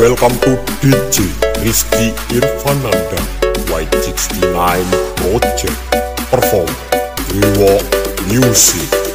Welcome to DJ Rizky Irfananda Y69 Project. Perform Rewalk Music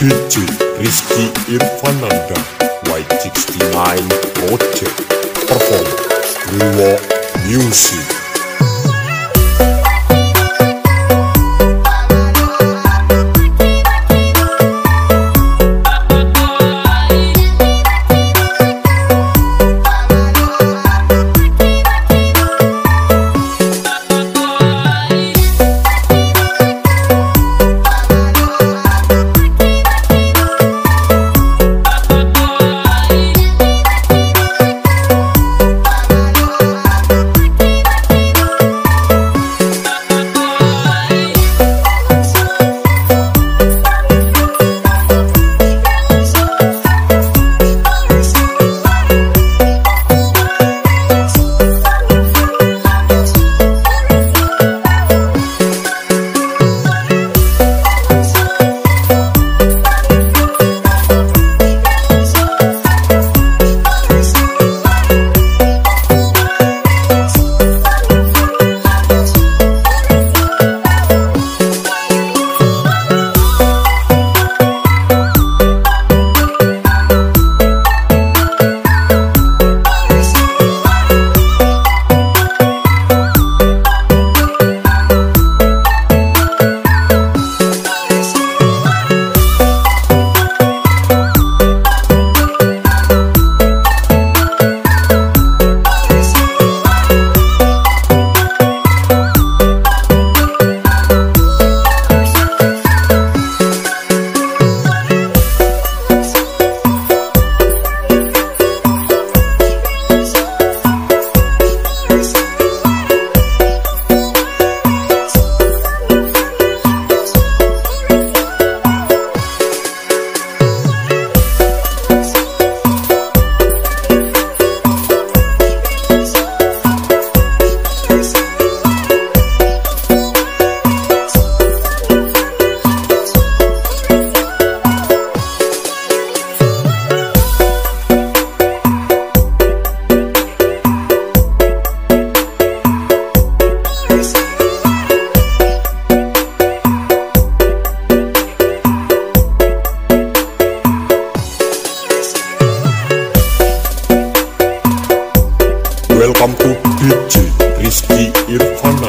DJ Rizky Irfananda Y69 Project Perform Rewalk Music DJ Rizky Irfananda